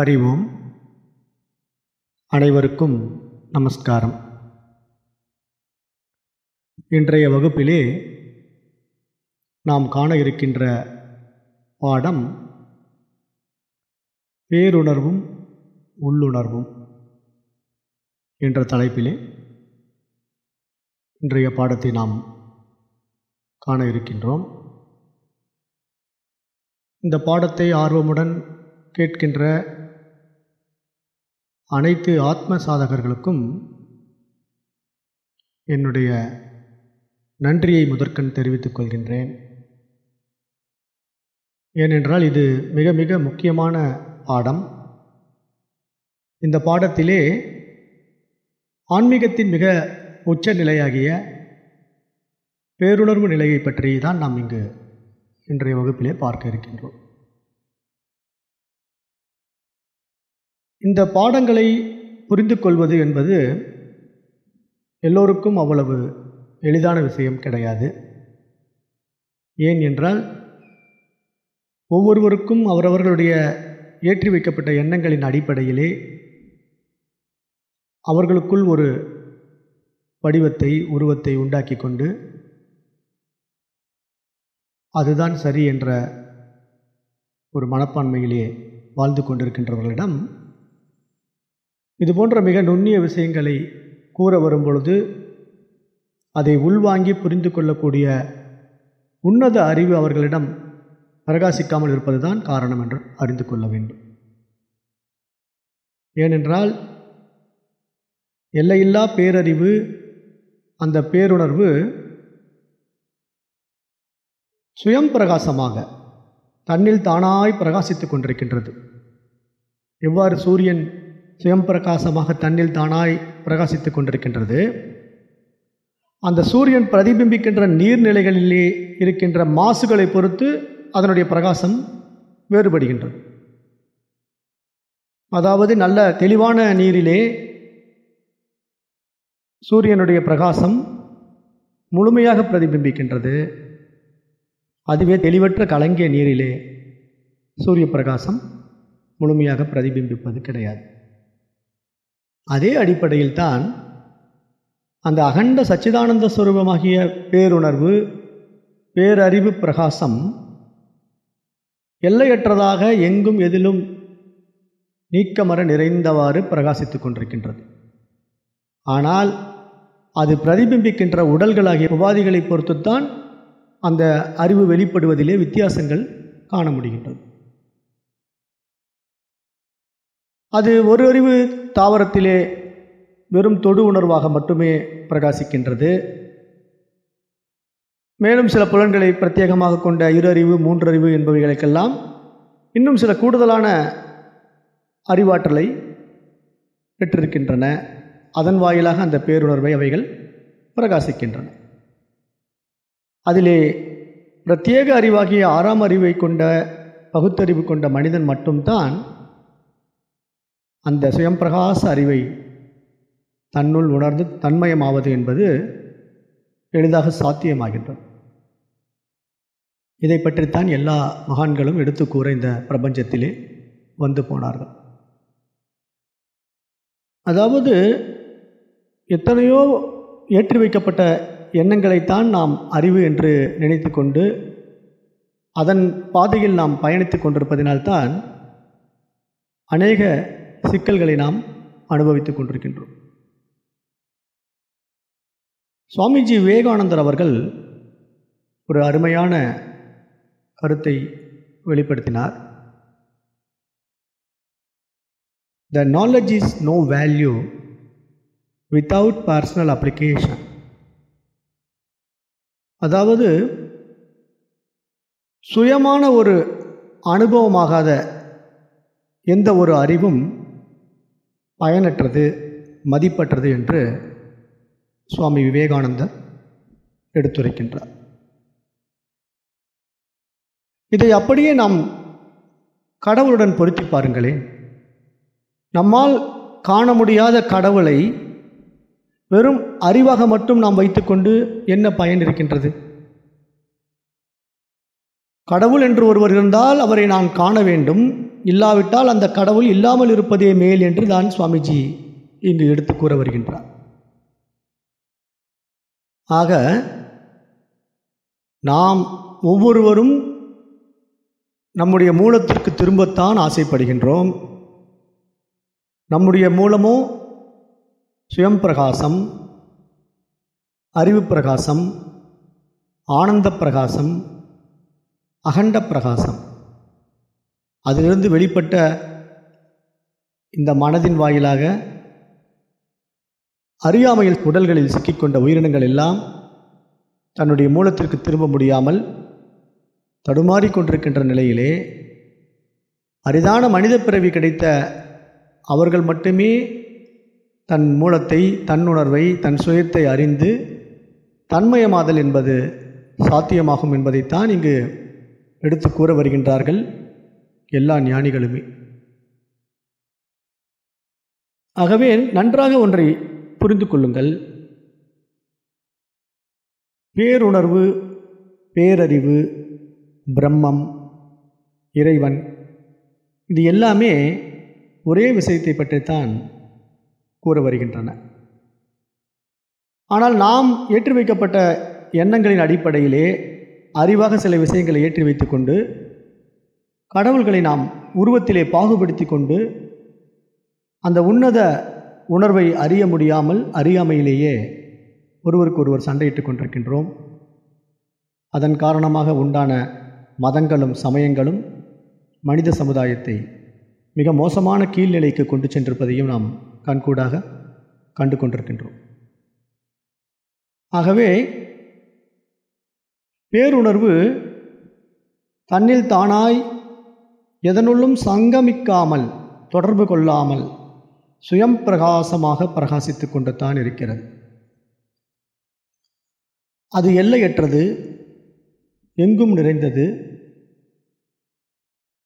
அறிவோம் அனைவருக்கும் நமஸ்காரம். இன்றைய வகுப்பிலே நாம் காண இருக்கின்ற பாடம் பேருணர்வும் உள்ளுணர்வும் என்ற தலைப்பிலே இன்றைய பாடத்தை நாம் காண இருக்கின்றோம். இந்த பாடத்தை ஆர்வமுடன் கேட்கின்ற அனைத்து ஆத்ம சாதகர்களுக்கும் என்னுடைய நன்றியை முதற்கண் தெரிவித்துக் கொள்கின்றேன். ஏனென்றால் இது மிக மிக முக்கியமான பாடம். இந்த பாடத்திலே ஆன்மீகத்தின் மிக உச்ச நிலையாகிய பேருணர்வு நிலையை பற்றி தான் நாம் இங்கு இன்றைய வகுப்பிலே பார்க்க இருக்கின்றோம். இந்த பாடங்களை புரிந்து கொள்வது என்பது எல்லோருக்கும் அவ்வளவு எளிதான விஷயம் கிடையாது. ஏன் என்றால் ஒவ்வொருவருக்கும் அவரவர்களுடைய ஏற்றி வைக்கப்பட்ட எண்ணங்களின் அடிப்படையிலே அவர்களுக்குள் ஒரு வடிவத்தை உருவத்தை உண்டாக்கி கொண்டு அதுதான் சரி என்ற ஒரு மனப்பான்மையிலே வாழ்ந்து கொண்டிருக்கின்றவர்களிடம் இது போன்ற மிக நுண்ணிய விஷயங்களை கூற வரும் பொழுது அதை உள்வாங்கி புரிந்து கொள்ளக்கூடிய உன்னத அறிவு அவர்களிடம் பிரகாசிக்காமல் இருப்பதுதான் காரணம் என்று அறிந்து கொள்ள வேண்டும். ஏனென்றால் எல்லையில்லா பேரறிவு அந்த பேருணர்வு சுயம் பிரகாசமாக தன்னில் தானாய் பிரகாசித்து கொண்டிருக்கின்றது. எவ்வாறு சூரியன் சுயம் பிரகாசமாக தன்னில் தானாய் பிரகாசித்து கொண்டிருக்கின்றது. அந்த சூரியன் பிரதிபிம்பிக்கின்ற நீர்நிலைகளிலே இருக்கின்ற மாசுகளை பொறுத்து அதனுடைய பிரகாசம் வேறுபடுகின்றது. அதாவது நல்ல தெளிவான நீரிலே சூரியனுடைய பிரகாசம் முழுமையாக பிரதிபிம்பிக்கின்றது. அதுவே தெளிவற்ற கலங்கிய நீரிலே சூரிய பிரகாசம் முழுமையாக பிரதிபிம்பிப்பது கிடையாது. அதே அடிப்படையில் தான் அந்த அகண்ட சச்சிதானந்த ஸ்வரூபமாகிய பேருணர்வு பேரறிவு பிரகாசம் எல்லையற்றதாக எங்கும் எதிலும் நீக்கமர நிறைந்தவாறு பிரகாசித்து கொண்டிருக்கின்றது. ஆனால் அது பிரதிபிம்பிக்கின்ற உடல்களாகிய உபாதிகளை பொறுத்துத்தான் அந்த அறிவு வெளிப்படுவதிலே வித்தியாசங்கள் காண முடிகின்றது. அது ஒரு அறிவு தாவரத்திலே வெறும் தொடு உணர்வாக மட்டுமே பிரகாசிக்கின்றது. மேலும் சில புலன்களை பிரத்யேகமாக கொண்ட இரு அறிவு மூன்றறிவு என்பவைகளுக்கெல்லாம் இன்னும் சில கூடுதலான அறிவாற்றலை பெற்றிருக்கின்றன. அதன் வாயிலாக அந்த பேருணர்வை அவைகள் பிரகாசிக்கின்றன. அதிலே பிரத்யேக அறிவாகிய ஆறாம் அறிவை கொண்ட பகுத்தறிவு கொண்ட மனிதன் மட்டும்தான் அந்த சுயம்பிரகாச அறிவை தன்னுள் உணர்ந்து தன்மயமாவது என்பது எளிதாக சாத்தியமாகின்றது. இதை பற்றித்தான் எல்லா மகான்களும் எடுத்து கூற இந்த பிரபஞ்சத்திலே வந்து போனார்கள். அதாவது எத்தனையோ ஏற்றி வைக்கப்பட்ட எண்ணங்களைத்தான் நாம் அறிவு என்று நினைத்து கொண்டு அதன் பாதையில் நாம் பயணித்து கொண்டிருப்பதினால்தான் அநேக சிக்கல்களை நாம் அனுபவித்துக் கொண்டிருக்கின்றோம். சுவாமிஜி விவேகானந்தர் அவர்கள் ஒரு அருமையான கருத்தை வெளிப்படுத்தினார். The knowledge is no value without personal application அதாவது சுயமான ஒரு அனுபவமாகாத எந்த ஒரு அறிவும் பயனற்றது மதிப்பற்றது என்று சுவாமி விவேகானந்தர் எடுத்துரைக்கின்றார். இதை அப்படியே நாம் கடவுளுடன் பொருத்தி பாருங்களேன். நம்மால் காண முடியாத கடவுளை வெறும் அறிவாக மட்டும் நாம் வைத்துக்கொண்டு என்ன பயன் இருக்கின்றது? கடவுள் என்று ஒருவர் இருந்தால் அவரை நான் காண வேண்டும். இல்லாவிட்டால் அந்த கடவுள் இல்லாமல் இருப்பதே மேல் என்று தான் சுவாமிஜி இங்கு எடுத்து கூற வருகின்றார். ஆக நாம் ஒவ்வொருவரும் நம்முடைய மூலத்திற்கு திரும்பத்தான் ஆசைப்படுகின்றோம். நம்முடைய மூலமோ சுயம் பிரகாசம் அறிவு பிரகாசம் ஆனந்த பிரகாசம் அகண்ட பிரகாசம். அதிலிருந்து வெளிப்பட்ட இந்த மனதின் வாயிலாக அறியாமையில் உடல்களில் சிக்கிக்கொண்ட உயிரினங்கள் எல்லாம் தன்னுடைய மூலத்திற்கு திரும்ப முடியாமல் தடுமாறிக்கொண்டிருக்கின்ற நிலையிலே அரிதான மனித பிறவி கிடைத்த அவர்கள் மட்டுமே தன் மூலத்தை தன்னுணர்வை தன் சுயத்தை அறிந்து தன்மயமாதல் என்பது சாத்தியமாகும் என்பதைத்தான் இங்கு எடுத்து கூற வருகின்றார்கள். எல்லா ஞானிகளுமே. ஆகவே நன்றாக ஒன்றை புரிந்து கொள்ளுங்கள். பேருணர்வு பேரறிவு பிரம்மம் இறைவன் இது எல்லாமே ஒரே விஷயத்தை பற்றித்தான் கூற வருகின்றன. ஆனால் நாம் ஏற்றி வைக்கப்பட்ட எண்ணங்களின் அடிப்படையிலே அறிவாக சில விஷயங்களை ஏற்றி வைத்துக்கொண்டு கடவுள்களை நாம் உருவத்திலே பாகுபடுத்தி கொண்டு அந்த உன்னத உணர்வை அறிய முடியாமல் அறியாமையிலேயே ஒருவருக்கு ஒருவர் சண்டையிட்டுக் கொண்டிருக்கின்றோம். அதன் காரணமாக உண்டான மதங்களும் சமயங்களும் மனித சமுதாயத்தை மிக மோசமான கீழ்நிலைக்கு கொண்டு சென்றிருப்பதையும் நாம் கண்கூடாக கண்டு கொண்டிருக்கின்றோம். ஆகவே பேருணர்வு தன்னில் தானாய் எதனுள்ளும் சங்கமிக்காமல் தொடர்பு கொள்ளாமல் சுயம் பிரகாசமாக பிரகாசித்து கொண்டு தான் இருக்கிறது. அது எல்லையற்றது எங்கும் நிறைந்தது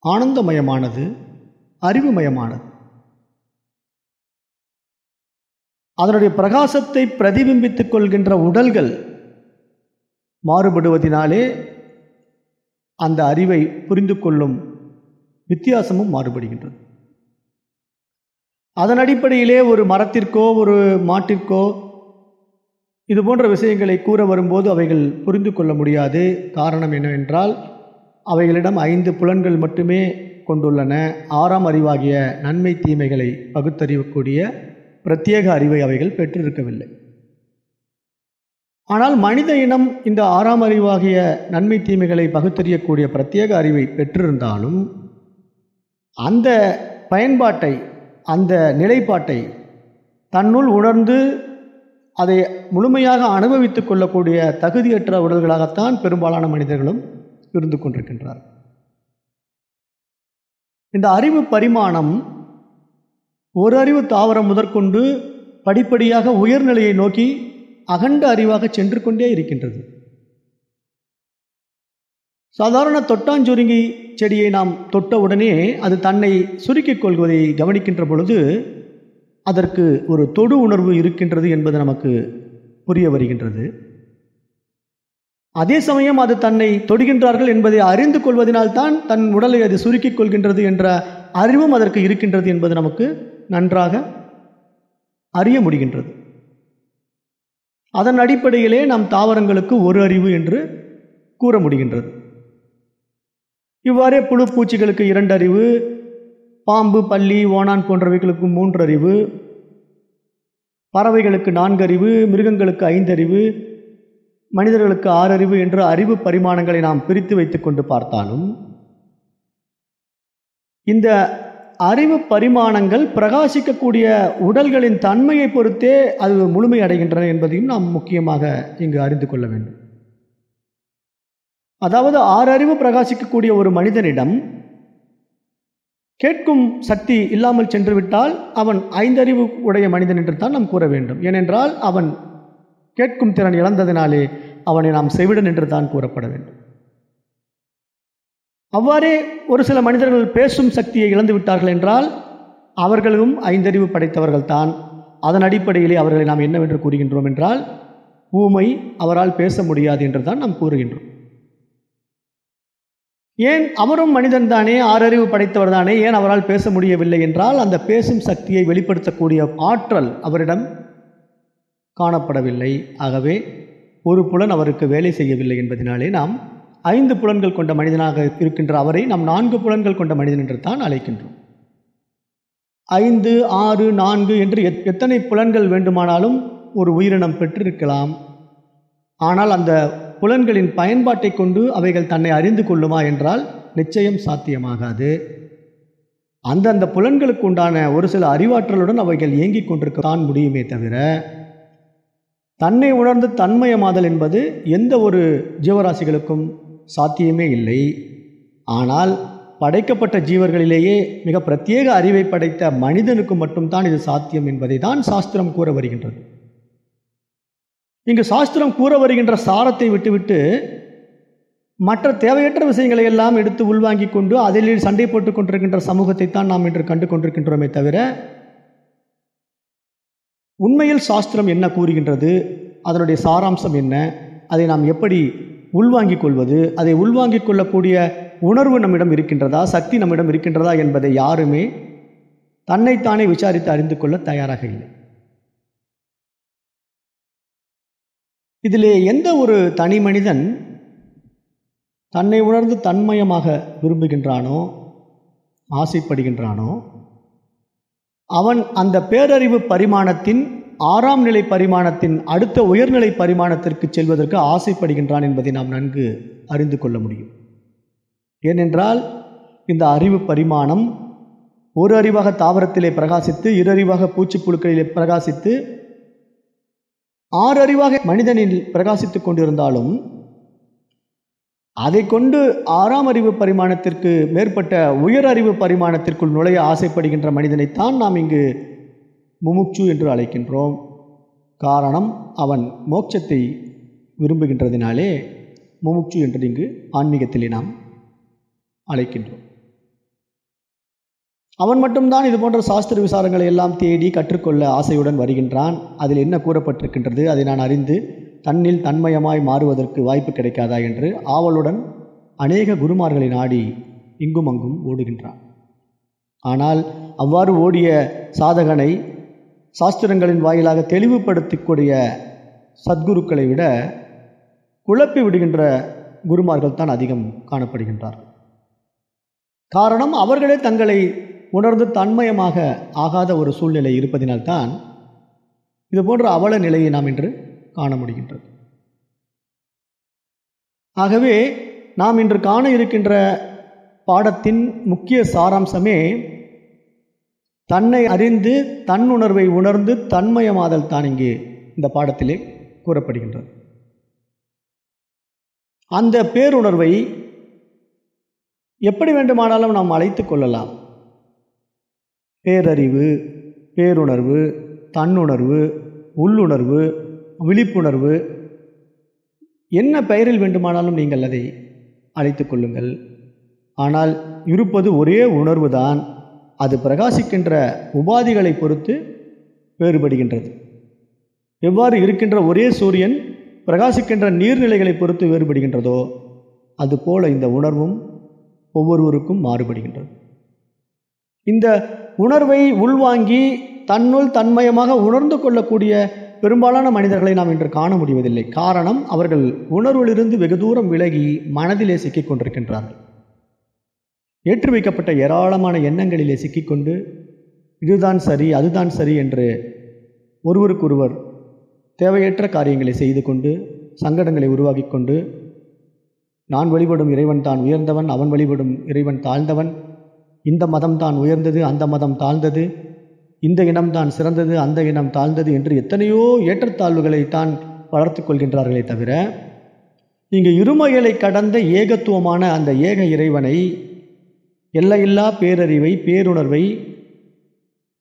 ஆனந்தமயமானது அறிவுமயமானது. அதனுடைய பிரகாசத்தை பிரதிபிம்பித்துக் கொள்கின்ற உடல்கள் மாறுபடுவதினாலே அந்த அறிவை புரிந்து கொள்ளும் வித்தியாசமும் மாறுபடுகின்றது. அதன் அடிப்படையிலே ஒரு மரத்திற்கோ ஒரு மாட்டிற்கோ இது போன்ற விஷயங்களை கூற வரும்போது அவைகள் புரிந்து கொள்ள முடியாது. காரணம் என்னவென்றால் அவைகளிடம் ஐந்து புலன்கள் மட்டுமே கொண்டுள்ளன. ஆறாம் அறிவாகிய நன்மை தீமைகளை பகுத்தறியக்கூடிய பிரத்யேக அறிவை அவைகள் பெற்றிருக்கவில்லை. ஆனால் மனித இனம் இந்த ஆறாம் அறிவாகிய நன்மை தீமைகளை பகுத்தறியக்கூடிய பிரத்யேக அறிவை பெற்றிருந்தாலும் அந்த பயன்பாட்டை அந்த நிலைப்பாட்டை தன்னுள் உணர்ந்து அதை முழுமையாக அனுபவித்துக் கொள்ளக்கூடிய தகுதியற்ற உடல்களாகத்தான் பெரும்பாலான மனிதர்களும் இருந்து கொண்டிருக்கின்றார் இந்த அறிவு பரிமாணம் ஒரு அறிவு தாவரம் முதற்கொண்டு படிப்படியாக உயர்நிலையை நோக்கி அகண்ட அறிவாக சென்று கொண்டே இருக்கின்றது. சாதாரண தொட்டாஞ்சுருங்கி செடியை நாம் தொட்டவுடனே அது தன்னை சுருக்கிக் கொள்வதை கவனிக்கின்ற பொழுது அதற்கு ஒரு தொடு உணர்வு இருக்கின்றது என்பது நமக்கு புரிய வருகின்றது. அதே சமயம் அது தன்னை தொடுகின்றார்கள் என்பதை அறிந்து கொள்வதனால்தான் தன் உடலை அது சுருக்கிக் கொள்கின்றது என்ற அறிவும் அதற்கு இருக்கின்றது என்பது நமக்கு நன்றாக அறிய முடிகின்றது. அதன் அடிப்படையிலே நம் தாவரங்களுக்கு ஒரு அறிவு என்று கூற முடிகின்றது. இவ்வாறே புழு பூச்சிகளுக்கு இரண்டு அறிவு பாம்பு பள்ளி ஓணான் போன்றவைகளுக்கு மூன்று அறிவு பறவைகளுக்கு நான்கு அறிவு மிருகங்களுக்கு ஐந்து அறிவு மனிதர்களுக்கு ஆறு அறிவு என்ற அறிவு பரிமாணங்களை நாம் பிரித்து வைத்துக்கொண்டு பார்த்தாலும் இந்த அறிவு பரிமாணங்கள் பிரகாசிக்கக்கூடிய உடல்களின் தன்மையை பொறுத்தே அது முழுமையடைகின்றன என்பதையும் நாம் முக்கியமாக இங்கு அறிந்து கொள்ள வேண்டும். அதாவது ஆறு அறிவு பிரகாசிக்கக்கூடிய ஒரு மனிதனிடம் கேட்கும் சக்தி இல்லாமல் சென்று விட்டால் அவன் ஐந்தறிவு உடைய மனிதன் என்று தான் நாம் கூற வேண்டும். ஏனென்றால் அவன் கேட்கும் திறன் இழந்ததினாலே அவனை நாம் செவிடன் என்று தான் கூறப்பட வேண்டும். அவ்வாறே ஒரு சில மனிதர்கள் பேசும் சக்தியை இழந்து விட்டார்கள் என்றால் அவர்களும் ஐந்தறிவு படைத்தவர்கள் தான். அதன் அடிப்படையிலே அவர்களை நாம் என்னவென்று கூறுகின்றோம் என்றால் ஊமை அவரால் பேச முடியாது என்று தான் நாம் கூறுகின்றோம். ஏன் அவரும் மனிதன் தானே? ஆறறிவு படைத்தவர் தானே? ஏன் அவரால் பேச முடியவில்லை என்றால் அந்த பேசும் சக்தியை வெளிப்படுத்தக்கூடிய ஆற்றல் அவரிடம் காணப்படவில்லை. ஆகவே ஒரு புலன் அவருக்கு வேலை செய்யவில்லை என்பதனாலே நாம் ஐந்து புலன்கள் கொண்ட மனிதனாக இருக்கின்ற அவரை நாம் நான்கு புலன்கள் கொண்ட மனிதன் என்று தான் அழைக்கின்றோம். ஐந்து ஆறு நான்கு என்று எத்- எத்தனை புலன்கள் வேண்டுமானாலும் ஒரு உயிரினம் பெற்றிருக்கலாம். ஆனால் அந்த புலன்களின் பயன்பாட்டை கொண்டு அவைகள் தன்னை அறிந்து கொள்ளுமா என்றால் நிச்சயம் சாத்தியமாகாது. அந்தந்த புலன்களுக்கு உண்டான ஒரு சில அறிவாற்றலுடன் அவைகள் இயங்கிக் கொண்டிருக்கத்தான் முடியுமே தவிர தன்னை உணர்ந்து தன்மயமாதல் என்பது எந்த ஒரு ஜீவராசிகளுக்கும் சாத்தியமே இல்லை. ஆனால் படைக்கப்பட்ட ஜீவர்களிலேயே மிக பிரத்யேக அறிவை படைத்த மனிதனுக்கு மட்டும்தான் இது சாத்தியம் என்பதை தான் சாஸ்திரம் கூற வருகின்றது. இங்கு சாஸ்திரம் கூற வருகின்ற சாரத்தை விட்டுவிட்டு மற்ற தேவையற்ற விஷயங்களை எல்லாம் எடுத்து உள்வாங்கிக் கொண்டு அதில் சண்டை போட்டுக் கொண்டிருக்கின்ற சமூகத்தை தான் நாம் இன்று கண்டு கொண்டிருக்கின்றோமே தவிர உண்மையில் சாஸ்திரம் என்ன கூறுகின்றது அதனுடைய சாராம்சம் என்ன அதை நாம் எப்படி உள்வாங்கிக் கொள்வது அதை உள்வாங்கிக் கொள்ளக்கூடிய உணர்வு நம்மிடம் இருக்கின்றதா சக்தி நம்மிடம் இருக்கின்றதா என்பதை யாருமே தன்னைத்தானே விசாரித்து அறிந்து கொள்ள தயாராக இல்லை. இதிலே எந்த ஒரு தனி மனிதன் தன்னை உணர்ந்து தன்மயமாக விரும்புகின்றானோ ஆசைப்படுகின்றானோ அவன் அந்த பேரறிவு பரிமாணத்தின் ஆறாம் நிலை பரிமாணத்தின் அடுத்த உயர்நிலை பரிமாணத்திற்கு செல்வதற்கு ஆசைப்படுகின்றான் என்பதை நாம் நன்கு அறிந்து கொள்ள முடியும். ஏனென்றால் இந்த அறிவு பரிமாணம் ஒரு அறிவாக தாவரத்திலே பிரகாசித்து இரு அறிவாக பூச்சிப்புழுக்களிலே பிரகாசித்து ஆறு அறிவாக மனிதனில் பிரகாசித்துக் கொண்டிருந்தாலும் அதை கொண்டு ஆறாம் அறிவு பரிமாணத்திற்கு மேற்பட்ட உயர் அறிவு பரிமாணத்திற்குள் நுழைய ஆசைப்படுகின்ற மனிதனைத்தான் நாம் இங்கு முமுட்சு என்று அழைக்கின்றோம். காரணம் அவன் மோட்சத்தை விரும்புகின்றதினாலே முமுட்சு என்று இங்கு ஆன்மீகத்திலே நாம் அழைக்கின்றோம். அவன் மட்டும்தான் இது போன்ற சாஸ்திர விசாரங்களை எல்லாம் தேடி கற்றுக்கொள்ள ஆசையுடன் வருகின்றான். அதில் என்ன கூறப்பட்டிருக்கின்றது? அதை நான் அறிந்து தன்னில் தன்மயமாய் மாறுவதற்கு வாய்ப்பு கிடைக்காதா என்று ஆவலுடன் அநேக குருமார்களை நாடி இங்கும் அங்கும் ஓடுகின்றான். ஆனால் அவ்வாறு ஓடிய சாதகனை சாஸ்திரங்களின் வாயிலாக தெளிவுபடுத்தக்கூடிய சத்குருக்களை விட குழப்பி விடுகின்ற குருமார்கள் தான் அதிகம் காணப்படுகின்றார்கள். காரணம் அவர்களே தங்களை உணர்ந்து தன்மயமாக ஆகாத ஒரு சூழ்நிலை இருப்பதினால்தான் இது போன்ற அவல நிலையை நாம் இன்று காண முடிகின்றது. ஆகவே நாம் இன்று காண இருக்கின்ற பாடத்தின் முக்கிய சாராம்சமே தன்னை அறிந்து தன்னுணர்வை உணர்ந்து தன்மயமாதல் தான் இங்கே இந்த பாடத்திலே கூறப்படுகின்றது. அந்த பேருணர்வை எப்படி வேண்டுமானாலும் நாம் அழைத்து கொள்ளலாம். பேரறிவு பேருணர்வு தன்னுணர்வு உள்ளுணர்வு விழிப்புணர்வு. என்ன பெயரில் வேண்டுமானாலும் நீங்கள் அதை அழைத்து கொள்ளுங்கள். ஆனால் இருப்பது ஒரே உணர்வு தான் அது பிரகாசிக்கின்ற உபாதிகளை பொறுத்து வேறுபடுகின்றது. எவ்வாறு இருக்கின்ற ஒரே சூரியன் பிரகாசிக்கின்ற நீர்நிலைகளை பொறுத்து வேறுபடுகின்றதோ அதுபோல இந்த உணர்வும் ஒவ்வொருவருக்கும் மாறுபடுகின்றது. இந்த உணர்வை உள்வாங்கி தன்னுள் தன்மயமாக உணர்ந்து கொள்ளக்கூடிய பெரும்பாலான மனிதர்களை நாம் இன்று காண முடிவதில்லை. காரணம் அவர்கள் உணர்விலிருந்து வெகு தூரம் விலகி மனதிலே சிக்கிக் கொண்டிருக்கின்றார்கள். ஏற்றி வைக்கப்பட்ட ஏராளமான எண்ணங்களிலே சிக்கிக்கொண்டு இதுதான் சரி அதுதான் சரி என்று ஒருவருக்கொருவர் தேவையற்ற காரியங்களை செய்து கொண்டு சங்கடங்களை உருவாக்கி கொண்டு நான் வழிபடும் இறைவன் தான் உயர்ந்தவன் அவன் வழிபடும் இறைவன் தாழ்ந்தவன் இந்த மதம் தான் உயர்ந்தது அந்த மதம் தாழ்ந்தது. இந்த இனம் தான் சிறந்தது அந்த இனம் தாழ்ந்தது என்று எத்தனையோ ஏற்றத்தாழ்வுகளை தான் வளர்த்து கொள்கின்றார்களே தவிர இங்கு இருமைகளை கடந்த ஏகத்துவமான அந்த ஏக இறைவனை எல்லையில்லா பேரறிவை பேருணர்வை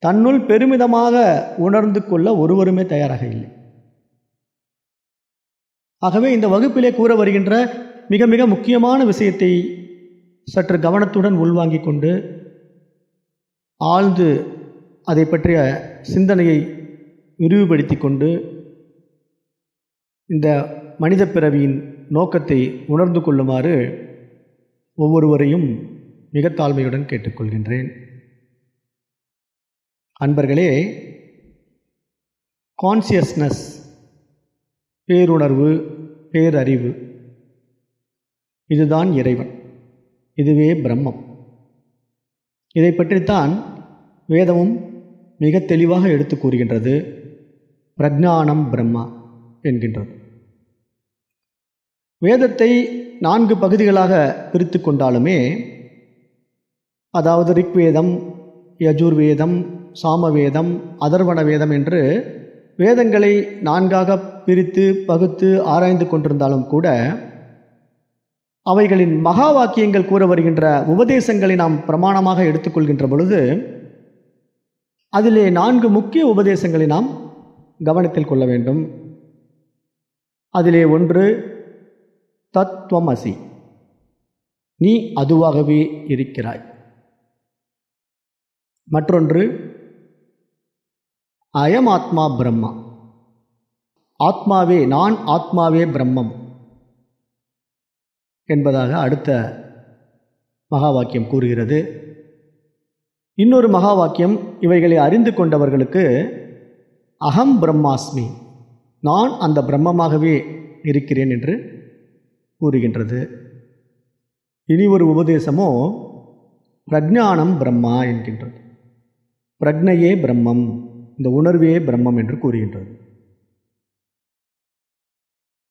தன்னுள் பெருமிதமாக உணர்ந்து கொள்ள ஒருவருமே தயாராக இல்லை. ஆகவே இந்த வகுப்பிலே கூற வருகின்ற மிக மிக முக்கியமான விஷயத்தை சற்று கவனத்துடன் உள்வாங்கிக் கொண்டு ஆழ்ந்து அதை பற்றிய சிந்தனையை விரிவுபடுத்தி கொண்டு இந்த மனித பிறவியின் நோக்கத்தை உணர்ந்து கொள்ளுமாறு ஒவ்வொருவரையும் மிக தாழ்மையுடன் கேட்டுக்கொள்கின்றேன் அன்பர்களே கான்சியஸ்னஸ் பேருணர்வு பேரறிவு இதுதான் இறைவன். இதுவே பிரம்மம். இதை பற்றித்தான் வேதமும் மிக தெளிவாக எடுத்து கூறுகின்றது. பிரஜானம் பிரம்மா என்கின்றது. வேதத்தை நான்கு பகுதிகளாக பிரித்து கொண்டாலுமே அதாவது ரிக்வேதம் யஜுர்வேதம் சாமவேதம் அதர்வண வேதம் என்று வேதங்களை நான்காக பிரித்து பகுத்து ஆராய்ந்து கொண்டிருந்தாலும் கூட அவைகளின் மகா வாக்கியங்கள் கூற வருகின்ற உபதேசங்களை நாம் பிரமாணமாக எடுத்துக்கொள்கின்ற பொழுது அதிலே நான்கு முக்கிய உபதேசங்களை நாம் கவனத்தில் கொள்ள வேண்டும். அதிலே ஒன்று தத்துவமசி நீ அதுவாகவே இருக்கிறாய். மற்றொன்று அயம் ஆத்மா பிரம்மா. ஆத்மாவே நான் ஆத்மாவே பிரம்மம். என்பதாக அடுத்த மகா வாக்கியம் கூறுகிறது. இன்னொரு மகா வாக்கியம் இவைகளை அறிந்து கொண்டவர்களுக்கு அகம் பிரம்மாஸ்மி நான் அந்த பிரம்மமாகவே இருக்கிறேன் என்று கூறுகின்றது. இனி ஒரு உபதேசமோ பிரஜானம் பிரம்மா என்கின்றது. பிரக்னையே பிரம்மம் இந்த உணர்வே பிரம்மம் என்று கூறுகின்றது.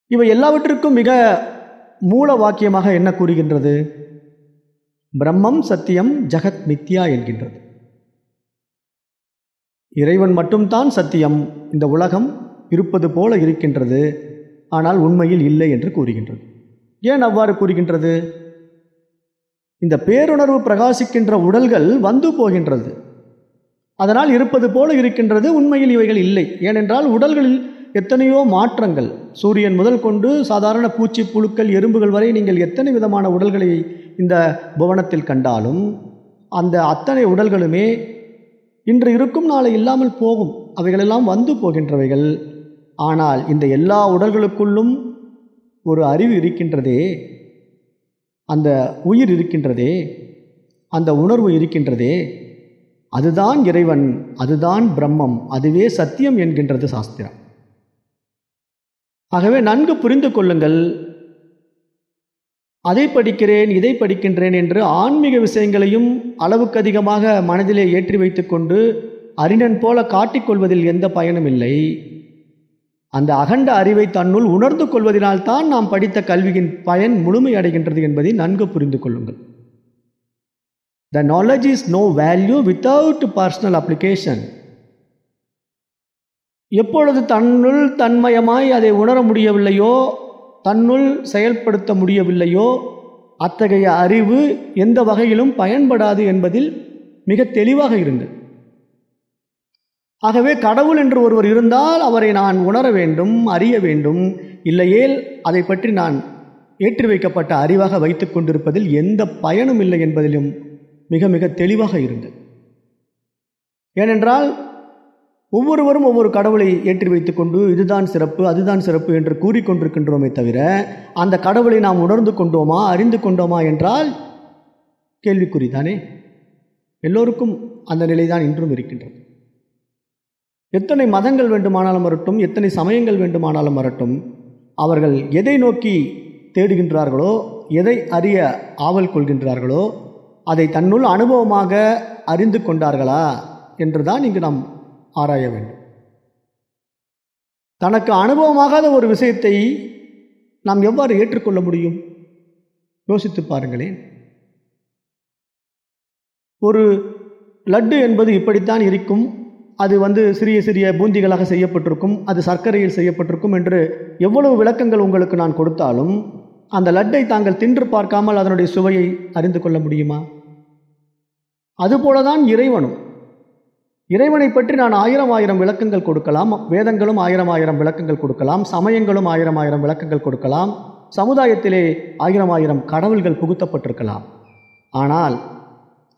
இவை எல்லாவற்றிற்கும் மிக மூல வாக்கியமாக என்ன கூறுகின்றது? பிரம்மம் சத்தியம் ஜகத் மித்யா என்கின்றது. இறைவன் மட்டும்தான் சத்தியம். இந்த உலகம் இருப்பது போல இருக்கின்றது. ஆனால் உண்மையில் இல்லை என்று கூறுகின்றது. ஏன் அவ்வாறு கூறுகின்றது? இந்த பேருணர்வு பிரகாசிக்கின்ற உடல்கள் வந்து போகின்றது. அதனால் இருப்பது போல இருக்கின்றது. உண்மையில் இவைகள் இல்லை. ஏனென்றால் உடல்களில் எத்தனையோ மாற்றங்கள். சூரியன் முதல் கொண்டு சாதாரண பூச்சி புழுக்கள் எறும்புகள் வரை நீங்கள் எத்தனை விதமான உடல்களை இந்த புவனத்தில் கண்டாலும் அந்த அத்தனை உடல்களுமே இன்று இருக்கும் நாளை இல்லாமல் போகும். அவைகளெல்லாம் வந்து போகின்றவைகள். ஆனால் இந்த எல்லா உடல்களுக்குள்ளும் ஒரு அறிவு இருக்கின்றதே அந்த உயிர் இருக்கின்றதே அந்த உணர்வு இருக்கின்றதே அதுதான் இறைவன் அதுதான் பிரம்மம் அதுவே சத்தியம் என்கின்றது சாஸ்திரம். ஆகவே நன்கு புரிந்து கொள்ளுங்கள். அதை படிக்கிறேன் இதை படிக்கின்றேன் என்று ஆன்மீக விஷயங்களையும் அளவுக்கு அதிகமாக மனதிலே ஏற்றி வைத்துக்கொண்டு அறிஞன் போல காட்டிக்கொள்வதில் எந்த பயனும் இல்லை. அந்த அகண்ட அறிவை தன்னுள் உணர்ந்து கொள்வதனால்தான் நாம் படித்த கல்வியின் பயன் முழுமையடைகின்றது என்பதை நன்கு புரிந்து கொள்ளுங்கள். The knowledge is no value without personal application எப்பொழுது தன்னுள் தன்மயமாய் அதை உணர முடியவில்லையோ தன்னுள் செயல்படுத்த முடியவில்லையோ அத்தகைய அறிவு எந்த வகையிலும் பயன்படாது என்பதில் மிக தெளிவாக இருங்கள் ஆகவே கடவுள் என்று ஒருவர் இருந்தால் அவரை நான் உணர வேண்டும் அறிய வேண்டும். இல்லையேல் அதை பற்றி நான் ஏற்றி வைக்கப்பட்ட அறிவாக வைத்து கொண்டிருப்பதில் எந்த பயனும் இல்லை என்பதிலும் மிக மிக தெளிவாக இருந்தது ஏனென்றால் ஒவ்வொருவரும் ஒவ்வொரு கடவுளை ஏற்றி வைத்துக்கொண்டு இதுதான் சிறப்பு அதுதான் சிறப்பு என்று கூறிக்கொண்டிருக்கின்றோமே தவிர அந்த கடவுளை நாம் உணர்ந்து கொண்டோமா அறிந்து கொண்டோமா என்றால் கேள்விக்குறிதானே? எல்லோருக்கும் அந்த நிலைதான் இன்றும் இருக்கின்றது. எத்தனை மதங்கள் வேண்டுமானாலும் வரட்டும் எத்தனை சமயங்கள் வேண்டுமானாலும் வரட்டும் அவர்கள் எதை நோக்கி தேடுகின்றார்களோ எதை அறிய ஆவல் கொள்கின்றார்களோ அதை தன்னுள் அனுபவமாக அறிந்து கொண்டார்களா என்றுதான் இங்கு நாம் ஆராய வேண்டும். தனக்கு அனுபவமாகாத ஒரு விஷயத்தை நாம் எவ்வாறு ஏற்றுக்கொள்ள முடியும்? யோசித்து பாருங்களேன். ஒரு லட்டு என்பது இப்படித்தான் இருக்கும். அது வந்து சிறிய சிறிய பூந்திகளாக செய்யப்பட்டிருக்கும். அது சர்க்கரையில் செய்யப்பட்டிருக்கும் என்று எவ்வளவு விளக்கங்கள் உங்களுக்கு நான் கொடுத்தாலும் அந்த லட்டை தாங்கள் தின்று பார்க்காமல் அதனுடைய சுவையை அறிந்து கொள்ள முடியுமா? அதுபோலதான் இறைவனும். இறைவனை பற்றி நான் ஆயிரம் ஆயிரம் விளக்கங்கள் கொடுக்கலாம். வேதங்களும் ஆயிரம் ஆயிரம் விளக்கங்கள் கொடுக்கலாம். சமயங்களும் ஆயிரம் ஆயிரம் விளக்கங்கள் கொடுக்கலாம். சமுதாயத்திலே ஆயிரம் ஆயிரம் கடவுள்கள் புகுத்தப்பட்டிருக்கலாம். ஆனால்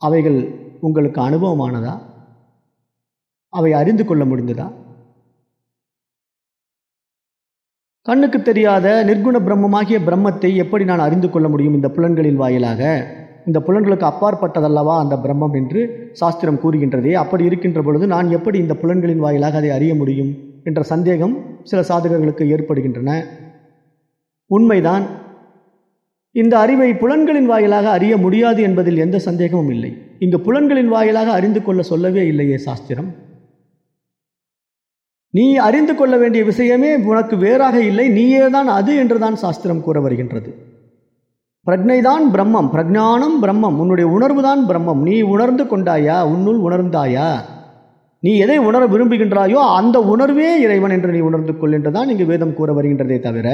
அவைகள் உங்களுக்கு அனுபவமானதா? அவை அறிந்து கொள்ள முடிந்ததா? கண்ணுக்கு தெரியாத நிர்குண பிரம்மமாகிய பிரம்மத்தை எப்படி நான் அறிந்து கொள்ள முடியும் இந்த புலன்களின் வாயிலாக? இந்த புலன்களுக்கு அப்பாற்பட்டதல்லவா அந்த பிரம்மம் என்று சாஸ்திரம் கூறுகின்றதே. அப்படி இருக்கின்ற பொழுது நான் எப்படி இந்த புலன்களின் வாயிலாக அதை அறிய முடியும் என்ற சந்தேகம் சில சாதகர்களுக்கு ஏற்படுகின்றன. உண்மைதான் இந்த அறிவை புலன்களின் வாயிலாக அறிய முடியாது என்பதில் எந்த சந்தேகமும் இல்லை. இங்கு புலன்களின் வாயிலாக அறிந்து கொள்ள சொல்லவே இல்லையே சாஸ்திரம். நீ அறிந்து கொள்ள வேண்டிய விஷயமே உனக்கு வேறாக இல்லை நீயே தான் அது என்றுதான் சாஸ்திரம் கூற வருகின்றது. பிரஜைதான் பிரம்மம் பிரஜானம் பிரம்மம் உன்னுடைய உணர்வு தான் பிரம்மம். நீ உணர்ந்து கொண்டாயா? உன்னுள் உணர்ந்தாயா? நீ எதை உணர விரும்புகின்றாயோ அந்த உணர்வே இறைவன் என்று நீ உணர்ந்து கொள் என்று தான் இங்கு வேதம் கூற வருகின்றதே தவிர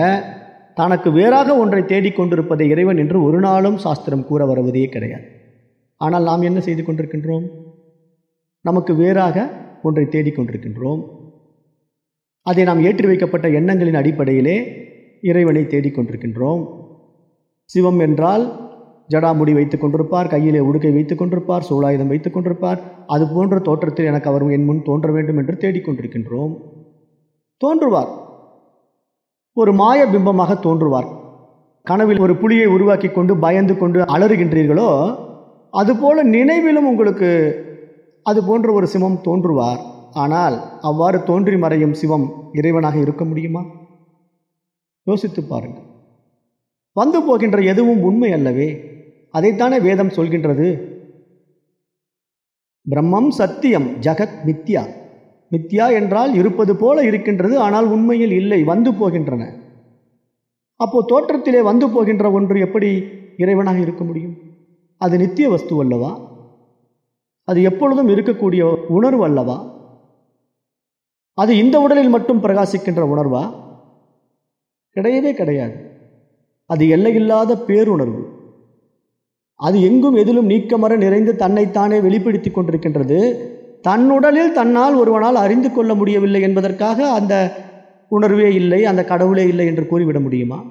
தனக்கு வேறாக ஒன்றை தேடிக்கொண்டிருப்பதை இறைவன் என்று ஒரு நாளும் சாஸ்திரம் கூற வருவதே கிடையாது. ஆனால் நாம் என்ன செய்து கொண்டிருக்கின்றோம்? நமக்கு வேறாக ஒன்றை தேடிக்கொண்டிருக்கின்றோம் அதை நாம் ஏற்றி வைக்கப்பட்ட எண்ணங்களின் அடிப்படையிலே இறைவனை தேடிக்கொண்டிருக்கின்றோம் சிவம் என்றால் ஜடாமுடி வைத்துக் கொண்டிருப்பார் கையிலே உடுக்கை வைத்துக் கொண்டிருப்பார் சூலாயுதம் வைத்துக் கொண்டிருப்பார். அது போன்ற தோற்றத்தில் எனக்கு அவர் என் முன் தோன்ற வேண்டும் என்று தேடிக்கொண்டிருக்கின்றோம். தோன்றுவார். ஒரு மாய பிம்பமாக தோன்றுவார். கனவில் ஒரு புலியை உருவாக்கி கொண்டு பயந்து கொண்டு அலறுகின்றீர்களோ அதுபோல நினைவிலும் உங்களுக்கு அது போன்ற ஒரு சிவம் தோன்றுவார். ஆனால் அவ்வாறு தோன்றி மறையும் சிவம் இறைவனாக இருக்க முடியுமா? யோசித்து பாருங்கள். வந்து போகின்ற எதுவும் உண்மை அல்லவே? அதைத்தானே வேதம் சொல்கின்றது? பிரம்மம் சத்தியம் ஜகத் மித்யா. மித்யா என்றால் இருப்பது போல இருக்கின்றது ஆனால் உண்மையில் இல்லை வந்து போகின்றன. அப்போ தோற்றத்திலே வந்து போகின்ற ஒன்று எப்படி இறைவனாக இருக்க முடியும்? அது நித்திய வஸ்து அல்லவா? அது எப்பொழுதும் இருக்கக்கூடிய உணர்வு அல்லவா? அது இந்த உடலில் மட்டும் பிரகாசிக்கின்ற உணர்வா? கிடையவே கிடையாது. அது எல்லையில்லாத பேருணர்வு. அது எங்கும் எதிலும் நீக்கமர நிறைந்து தன்னைத்தானே வெளிப்படுத்தி கொண்டிருக்கின்றது. தன்னுடலில் தன்னால் ஒருவனால் அறிந்து கொள்ள முடியவில்லை என்பதற்காக அந்த உணர்வே இல்லை அந்த கடவுளே இல்லை என்று கூறிவிட முடியுமா?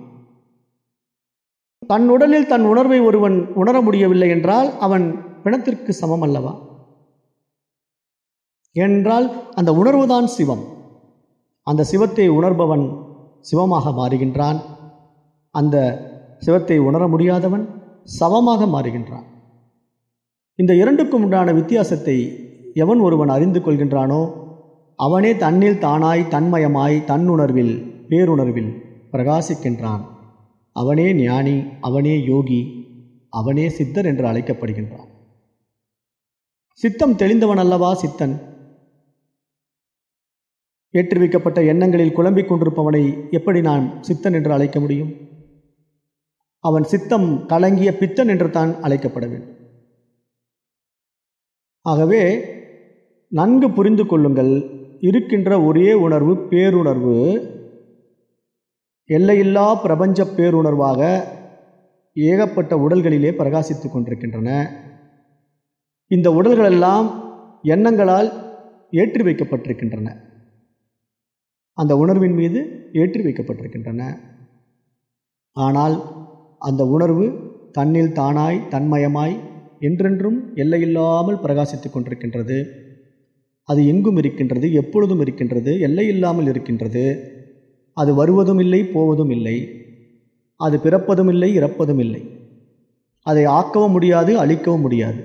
தன் உடலில் தன் உணர்வை ஒருவன் உணர முடியவில்லை என்றால் அவன் பிணத்திற்கு சமம் அல்லவா? என்றால் அந்த உணர்வுதான் சிவம். அந்த சிவத்தை உணர்பவன் சிவமாக மாறுகின்றான். அந்த சிவத்தை உணர முடியாதவன் சவமாக மாறுகின்றான். இந்த இரண்டுக்கும் உண்டான வித்தியாசத்தை எவன் ஒருவன் அறிந்து கொள்கின்றானோ அவனே தன்னில் தானாய் தன்மயமாய் தன்னுணர்வில் பேருணர்வில் பிரகாசிக்கின்றான். அவனே ஞானி அவனே யோகி அவனே சித்தர் என்று அழைக்கப்படுகின்றான். சித்தம் தெளிந்தவன் அல்லவா சித்தன்? ஏற்றுவிக்கப்பட்ட எண்ணங்களில் குழம்பிக் கொண்டிருப்பவனை எப்படி நான் சித்தன் என்று அழைக்க முடியும்? அவன் சித்தம் கலங்கிய பித்தன் என்று தான் அழைக்கப்பட வேண்டும். ஆகவே நன்கு புரிந்து கொள்ளுங்கள். இருக்கின்ற ஒரே உணர்வு பேருணர்வு. எல்லையில்லா பிரபஞ்ச பேருணர்வாக ஏகப்பட்ட உடல்களிலே பிரகாசித்து கொண்டிருக்கின்றன. இந்த உடல்களெல்லாம் எண்ணங்களால் ஏற்றி வைக்கப்பட்டிருக்கின்றன. அந்த உணர்வின் மீது ஏற்றி வைக்கப்பட்டிருக்கின்றன. ஆனால் அந்த உணர்வு தன்னில் தானாய் தன்மயமாய் என்றென்றும் எல்லையில்லாமல் பிரகாசித்து கொண்டிருக்கின்றது. அது எங்கும் இருக்கின்றது எப்பொழுதும் இருக்கின்றது எல்லையில்லாமல் இருக்கின்றது. அது வருவதும் இல்லை போவதும் இல்லை. அது பிறப்பதும் இல்லை இறப்பதும் இல்லை. அதை ஆக்கவும் முடியாது அழிக்கவும் முடியாது.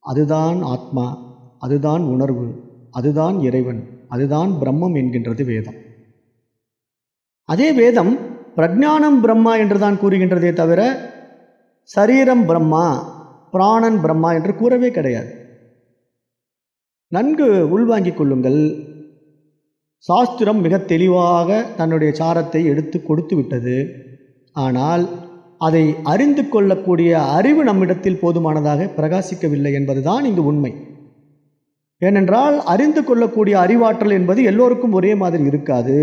அதுதான் ஆத்மா அதுதான் உணர்வு அதுதான் இறைவன் அதுதான் பிரம்மம் என்கின்றது வேதம். அதே வேதம் பிரஜானம் பிரம்மா என்று தான் கூறுகின்றதே தவிர சரீரம் பிரம்மா பிராணன் பிரம்மா என்று கூறவே கிடையாது. நன்கு உள்வாங்கிக் கொள்ளுங்கள். சாஸ்திரம் மிக தெளிவாக தன்னுடைய சாரத்தை எடுத்து கொடுத்து விட்டது. ஆனால் அதை அறிந்து கொள்ளக்கூடிய அறிவு நம்மிடத்தில் போதுமானதாக பிரகாசிக்கவில்லை என்பதுதான் இங்கு உண்மை. ஏனென்றால் அறிந்து கொள்ளக்கூடிய அறிவாற்றல் என்பது எல்லோருக்கும் ஒரே மாதிரி இருக்காது.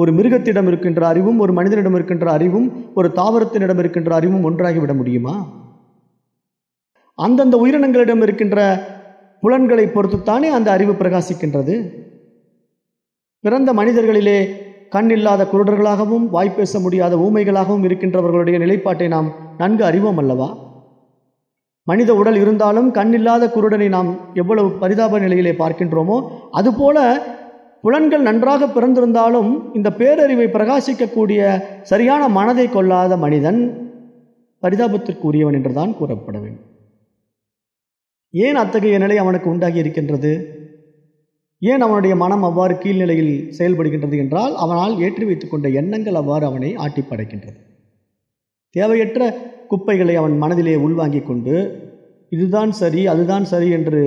ஒரு மிருகத்திடம் இருக்கின்ற அறிவும் ஒரு மனிதனிடம் இருக்கின்ற அறிவும் ஒரு தாவரத்தினிடம் இருக்கின்ற அறிவும் ஒன்றாகிவிட முடியுமா? அந்தந்த உயிரினங்களிடம் இருக்கின்ற புலன்களை பொறுத்துத்தானே அந்த அறிவு பிரகாசிக்கின்றது? பிறந்த மனிதர்களிலே கண் இல்லாத குருடர்களாகவும் வாய்ப்பேச முடியாத ஊமைகளாகவும் இருக்கின்றவர்களுடைய நிலைப்பாட்டை நாம் நன்கு அறிவோம் அல்லவா? மனித உடல் இருந்தாலும் கண் இல்லாத குருடனை நாம் எவ்வளவு பரிதாப நிலையிலே பார்க்கின்றோமோ அதுபோல புலன்கள் நன்றாக பிறந்திருந்தாலும் இந்த பேரறிவை பிரகாசிக்கக்கூடிய சரியான மனதை கொள்ளாத மனிதன் பரிதாபத்திற்குரியவன் என்றுதான் கூறப்பட வேண்டும். ஏன் அத்தகைய நிலை அவனுக்கு உண்டாகி இருக்கின்றது? ஏன் அவனுடைய மனம் அவ்வாறு கீழ்நிலையில் செயல்படுகின்றது என்றால் அவனால் ஏற்றி வைத்துக் கொண்ட எண்ணங்கள் அவ்வாறு அவனை ஆட்டி படைக்கின்றது. தேவையற்ற குப்பைகளை அவன் மனதிலே உள்வாங்கிக் கொண்டு இதுதான் சரி அதுதான் சரி என்று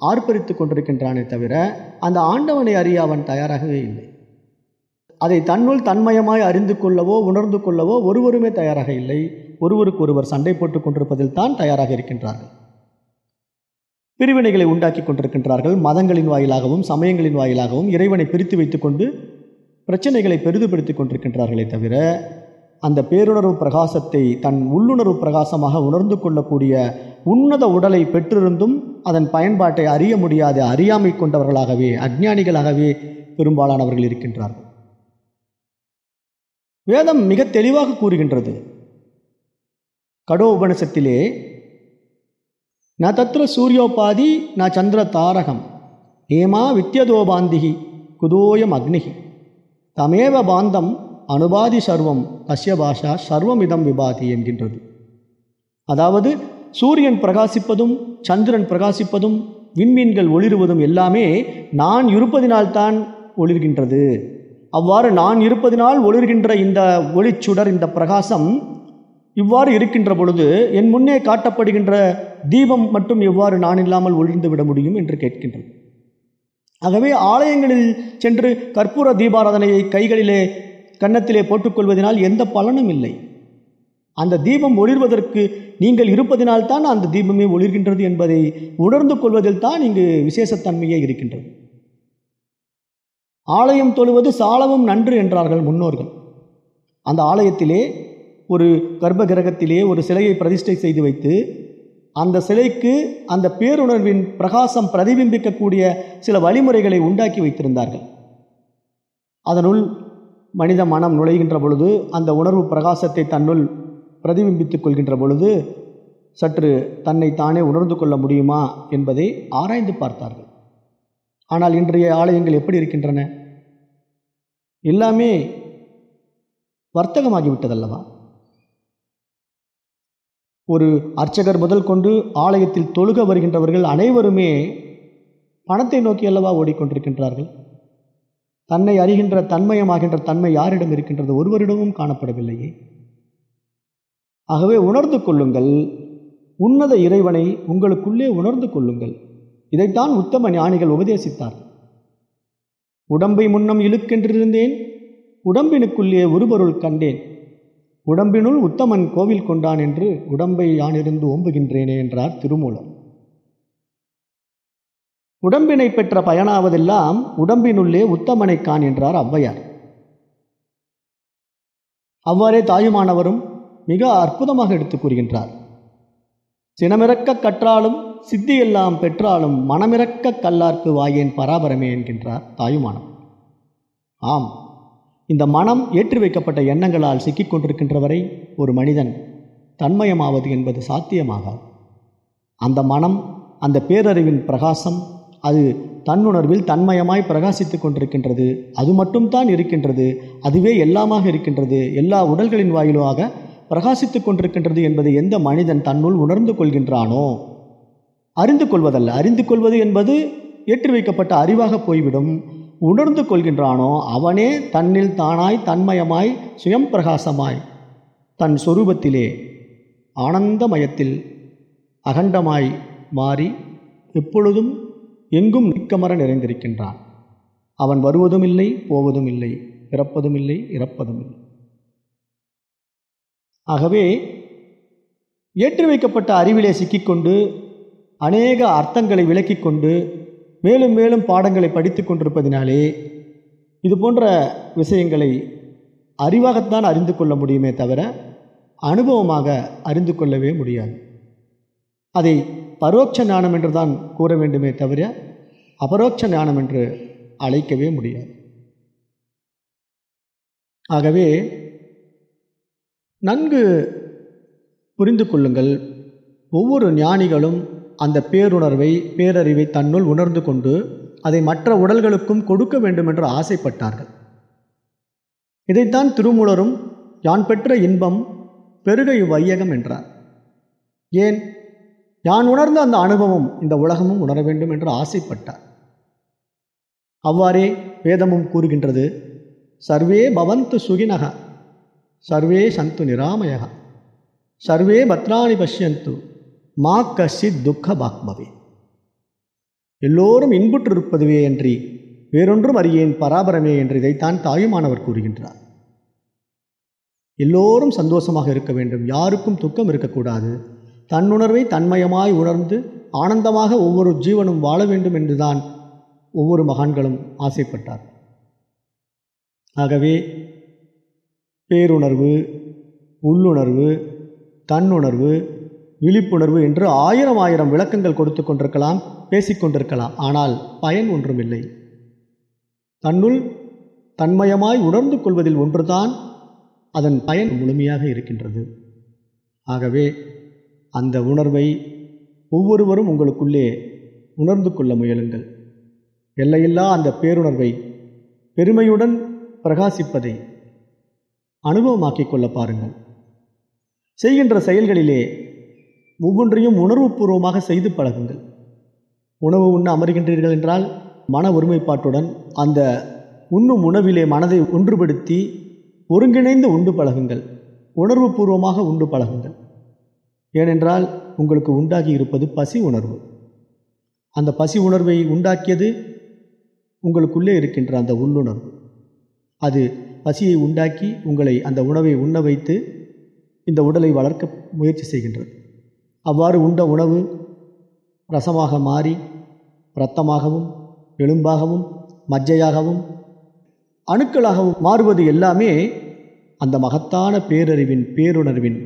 ஆர்ப்பரித்து கொண்டிருக்கின்றானே தவிர அந்த ஆண்டவனை அறிய அவன் தயாராகவே இல்லை. அதை தன்னுள் தன்மயமாய் அறிந்து கொள்ளவோ உணர்ந்து கொள்ளவோ ஒருவருமே தயாராக இல்லை. ஒருவருக்கு ஒருவர் சண்டை போட்டுக் கொண்டிருப்பதில் தான் தயாராக இருக்கின்றார்கள். பிரிவினைகளை உண்டாக்கி கொண்டிருக்கின்றார்கள். மதங்களின் வாயிலாகவும் சமயங்களின் வாயிலாகவும் இறைவனை பிரித்து வைத்துக்கொண்டு பிரச்சனைகளை பெரிதுபடுத்தி கொண்டிருக்கின்றார்களே தவிர அந்த பேருணர்வு பிரகாசத்தை தன் உள்ளுணர்வு பிரகாசமாக உணர்ந்து கொள்ளக்கூடிய உன்னத உடலை பெற்றிருந்தும் அதன் பயன்பாட்டை அறிய முடியாத அறியாமை கொண்டவர்களாகவே அஜ்ஞானிகளாகவே பெரும்பாலானவர்கள் இருக்கின்றார்கள். வேதம் மிக தெளிவாக கூறுகின்றது. கடோ உபனிஷத்திலே ந தத்ர சூரியோபாதி ந சந்திர தாரகம் ஏமா வித்தியதோபாந்திகி குதோயம் அக்னிகி தமேவ பாந்தம் அனுபாதி சர்வம் கஷ்ய பாஷா சர்வமிதம் விபாதி என்கின்றது. அதாவது சூரியன் பிரகாசிப்பதும் சந்திரன் பிரகாசிப்பதும் விண்மீன்கள் ஒளிருவதும் எல்லாமே நான் இருப்பதினால்தான் ஒளிர்கின்றது. அவ்வாறு நான் இருப்பதினால் ஒளிர்கின்ற இந்த ஒளிச்சுடர் இந்த பிரகாசம் இவ்வாறு இருக்கின்ற பொழுது என் முன்னே காட்டப்படுகின்ற தீபம் மட்டும் எவ்வாறு நான் இல்லாமல் ஒளிர்ந்து விட முடியும் என்று கேட்கின்றது ஆகவே ஆலயங்களில் சென்று கற்பூர தீபாராதனையை கைகளிலே கன்னத்திலே போட்டுக்கொள்வதனால் எந்த பலனும் இல்லை. அந்த தீபம் ஒளிர்வதற்கு நீங்கள் இருப்பதினால்தான் அந்த தீபமே ஒளிர்கின்றது என்பதை உணர்ந்து கொள்வதில் தான் இங்கு விசேஷத்தன்மையே இருக்கின்றது. ஆலயம் தொழுவது சாலவும் நன்று என்றார்கள் முன்னோர்கள். அந்த ஆலயத்திலே ஒரு கர்ப்ப கிரகத்திலே ஒரு சிலையை பிரதிஷ்டை செய்து வைத்து அந்த சிலைக்கு அந்த பேருணர்வின் பிரகாசம் பிரதிபிம்பிக்கக்கூடிய சில வழிமுறைகளை உண்டாக்கி வைத்திருந்தார்கள். அதனுள் மனித மனம் நுழைகின்ற பொழுது அந்த உணர்வு பிரகாசத்தை தன்னுள் பிரதிபிம்பித்துக் கொள்கின்ற பொழுது சற்று தன்னை தானே உணர்ந்து கொள்ள முடியுமா என்பதை ஆராய்ந்து பார்த்தார்கள். ஆனால் இன்றைய ஆலயங்கள் எப்படி இருக்கின்றன? எல்லாமே வர்த்தகமாகிவிட்டதல்லவா? ஒரு அர்ச்சகர் முதல் கொண்டு ஆலயத்தில் தொழுக வருகின்றவர்கள் அனைவருமே பணத்தை நோக்கி அல்லவா ஓடிக்கொண்டிருக்கின்றார்கள்? தன்னை அறிகின்ற தன்மயமாகின்ற தன்மை யாரிடம் இருக்கின்றது ஒருவரிடமும் காணப்படவில்லையே. ஆகவே உணர்ந்து கொள்ளுங்கள். உன்னத இறைவனை உங்களுக்குள்ளே உணர்ந்து கொள்ளுங்கள். இதைத்தான் உத்தம ஞானிகள் உபதேசித்தார். உடம்பை முன்னம் இழுக்கென்றிருந்தேன் உடம்பினுக்குள்ளே ஒருபொருள் கண்டேன். உடம்பினுள் உத்தமன் கோவில் கொண்டான் என்று உடம்பை யானிருந்து ஓம்புகின்றேனே என்றார் திருமூலர். உடம்பினை பெற்ற பயனாவதெல்லாம் உடம்பினுள்ளே உத்தமனை கான் என்றார் ஔவையார். அவ்வாறே தாயுமானவரும் மிக அற்புதமாக எடுத்து கூறுகின்றார். சினமிறக்க கற்றாலும் சித்தியெல்லாம் பெற்றாலும் மனமிறக்க கல்லார்க்கு வாயேன் பராபரமே என்கின்றார் தாயுமானம். ஆம் இந்த மனம் ஏற்றி வைக்கப்பட்ட எண்ணங்களால் சிக்கிக் கொண்டிருக்கின்றவரை ஒரு மனிதன் தன்மயமாவது என்பது சாத்தியமாகாது. அந்த மனம் அந்த பேரறிவின் பிரகாசம் அது தன்னுணர்வில் தன்மயமாய் பிரகாசித்துக் கொண்டிருக்கின்றது அது மட்டும்தான் இருக்கின்றது அதுவே எல்லாமாக இருக்கின்றது எல்லா உடல்களின் வாயிலாக பிரகாசித்துக் கொண்டிருக்கின்றது என்பதை எந்த மனிதன் தன்னுள் உணர்ந்து கொள்கின்றானோ? அறிந்து கொள்வதல்ல. அறிந்து கொள்வது என்பது ஏற்றி வைக்கப்பட்ட அறிவாக போய்விடும். உணர்ந்து கொள்கின்றானோ அவனே தன்னில் தானாய் தன்மயமாய் சுயம் பிரகாசமாய் தன் சொரூபத்திலே ஆனந்தமயத்தில் அகண்டமாய் மாறி எப்பொழுதும் எங்கும் நிற்கமர நிறைந்திருக்கின்றான். அவன் வருவதும் இல்லை போவதும் இல்லை பிறப்பதும் இல்லை இறப்பதும் இல்லை ஆகவே ஏற்றி வைக்கப்பட்ட அறிவிலே சிக்கிக்கொண்டு அநேக அர்த்தங்களை விளக்கிக் கொண்டு மேலும் மேலும் பாடங்களை படித்து கொண்டிருப்பதினாலே இது போன்ற விஷயங்களை அறிவாகத்தான் அறிந்து கொள்ள முடியுமே தவிர அனுபவமாக அறிந்து கொள்ளவே முடியாது. அதை பரோட்ச ஞானம் என்று தான் கூற வேண்டுமே தவிர அபரோட்ச ஞானம் என்று அழைக்கவே முடியாது. ஆகவே நன்கு புரிந்து கொள்ளுங்கள். ஒவ்வொரு ஞானிகளும் அந்த பேருணர்வை பேரறிவை தன்னுள் உணர்ந்து கொண்டு அதை மற்ற உடல்களுக்கும் கொடுக்க வேண்டும் என்று ஆசைப்பட்டார்கள். இதைத்தான் திருமூலரும் யான் பெற்ற இன்பம் பெருக இவ்வையகம் என்றார். ஏன்? யான் உணர்ந்த அந்த அனுபவம் இந்த உலகமும் உணர வேண்டும் என்று ஆசைப்பட்டார். அவ்வாறே வேதமும் கூறுகின்றது. சர்வே பவந்து சுகினக. சர்வே சந்து நிராமயக சர்வே பத்ராணி பஷ்யந்து மா கஷித் துக்க பாக்பவே எல்லோரும் இன்புற்றிருப்பதுவே என்று வேறொன்றும் அறியேன் பராபரமே என்று இதைத்தான் தாயுமானவர் கூறுகின்றார். எல்லோரும் சந்தோஷமாக இருக்க வேண்டும். யாருக்கும் துக்கம் இருக்கக்கூடாது. தன்னுணர்வை தன்மயமாய் உணர்ந்து ஆனந்தமாக ஒவ்வொரு ஜீவனும் வாழ வேண்டும் என்றுதான் ஒவ்வொரு மகான்களும் ஆசைப்பட்டார் ஆகவே பேருணர்வு உள்ளுணர்வு தன்னுணர்வு விழிப்புணர்வு என்று ஆயிரம் ஆயிரம் விளக்கங்கள் கொடுத்து கொண்டிருக்கலாம் பேசிக்கொண்டிருக்கலாம் ஆனால் பயன் ஒன்றுமில்லை. தன்னுள் தன்மயமாய் உணர்ந்து கொள்வதில் ஒன்றுதான் அதன் பயன் முழுமையாக இருக்கின்றது. ஆகவே அந்த உணர்வை ஒவ்வொருவரும் உங்களுக்குள்ளே உணர்ந்து கொள்ள முயலுங்கள். எல்லையில்லா அந்த பேருணர்வை பெருமையுடன் பிரகாசிப்பதை அனுபவமாக்கிக் கொள்ள பாருங்கள். செய்கின்ற செயல்களிலே ஒவ்வொன்றையும் உணர்வுபூர்வமாக செய்து பழகுங்கள். உணவு உண்ண அமர்கின்றீர்கள் என்றால் மன ஒருமைப்பாட்டுடன் அந்த உண்ணும் உணவிலே மனதை ஒன்றுபடுத்தி ஒருங்கிணைந்து உண்டு பழகுங்கள். உணர்வுபூர்வமாக உண்டு பழகுங்கள். ஏனென்றால் உங்களுக்கு உண்டாகி இருப்பது பசி உணர்வு. அந்த பசி உணர்வை உண்டாக்கியது உங்களுக்குள்ளே இருக்கின்ற அந்த உள்ளுணர்வு. அது பசியை உண்டாக்கி உங்களை அந்த உணவை உண்ண வைத்து இந்த உடலை வளர்க்க முயற்சி செய்கின்றது. அவ்வாறு உண்ட உணவு ரசமாக மாறி இரத்தமாகவும் எலும்பாகவும் மஜ்ஜையாகவும் அணுக்களாகவும் மாறுவது எல்லாமே அந்த மகத்தான பேரறிவின் பேருணர்வின்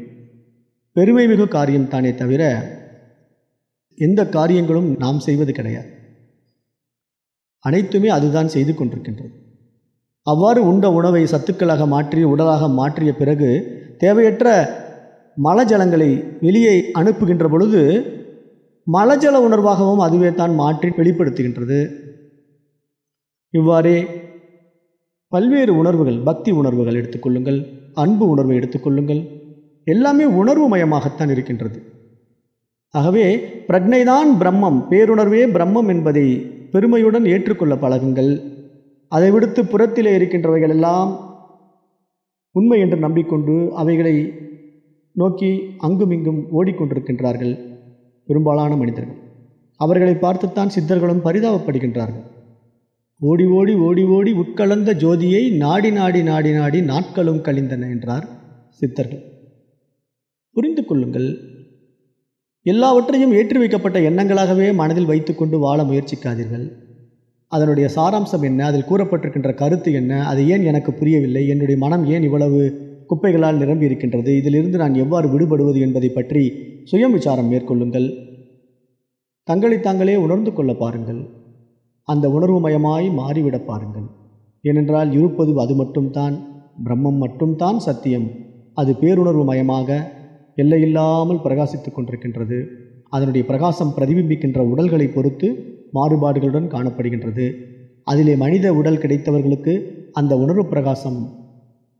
பெருமை மிகு காரியம் தானே தவிர எந்த காரியங்களும் நாம் செய்வது கிடையாது. அனைத்துமே அதுதான் செய்து கொண்டிருக்கின்றது. அவ்வாறு உண்ட உணவை சத்துக்களாக மாற்றி உடலாக மாற்றிய பிறகு தேவையற்ற மலஜலங்களை வெளியே அனுப்புகின்ற பொழுது மலஜல உணர்வாகவும் அதுவே தான் மாற்றி வெளிப்படுத்துகின்றது. இவ்வாறே பல்வேறு உணர்வுகள் பக்தி உணர்வுகள் எடுத்துக்கொள்ளுங்கள் அன்பு உணர்வை எடுத்துக்கொள்ளுங்கள் எல்லாமே உணர்வு மயமாகத்தான் இருக்கின்றது. ஆகவே பிரக்னைதான் பிரம்மம் பேருணர்வே பிரம்மம் என்பதை பெருமையுடன் ஏற்றுக்கொள்ள பழகுங்கள். அதை விடுத்து புறத்திலே இருக்கின்றவைகள் எல்லாம் உண்மை என்று நம்பிக்கொண்டு அவைகளை நோக்கி அங்குமிங்கும் ஓடிக்கொண்டிருக்கின்றார்கள். பெரும்பாலான மனிதர்கள். அவர்களை பார்த்துத்தான் சித்தர்களும் பரிதாபப்படுகின்றார்கள். ஓடி ஓடி ஓடி ஓடி உட்கலந்த ஜோதியை நாடி நாடி நாடி நாடி நாட்களும் கழிந்தன என்றார் சித்தர்கள். புரிந்து கொள்ளுங்கள். எல்லாவற்றையும் ஏற்றி வைக்கப்பட்ட எண்ணங்களாகவே மனதில் வைத்துக்கொண்டு வாழ முயற்சிக்காதீர்கள். அதனுடைய சாராம்சம் என்ன? அதில் கூறப்பட்டிருக்கின்ற கருத்து என்ன? அது ஏன் எனக்கு புரியவில்லை? என்னுடைய மனம் ஏன் இவ்வளவு குப்பைகளால் நிரம்பி இருக்கின்றது? இதிலிருந்து நான் எவ்வாறு விடுபடுவது என்பதை பற்றி சுயம் விசாரம் மேற்கொள்ளுங்கள். தங்களை தாங்களே உணர்ந்து கொள்ள பாருங்கள். அந்த உணர்வுமயமாய் மாறிவிட பாருங்கள். ஏனென்றால் இருப்பது அது மட்டும்தான் பிரம்மம் மட்டும்தான் சத்தியம். அது பேருணர்வு மயமாக எல்லையில்லாமல் பிரகாசித்து கொண்டிருக்கின்றது. அதனுடைய பிரகாசம் பிரதிபிம்பிக்கின்ற உடல்களை பொறுத்து மாறுபாடுகளுடன் காணப்படுகின்றது. அதிலே மனித உடல் கிடைத்தவர்களுக்கு அந்த உணர்வு பிரகாசம்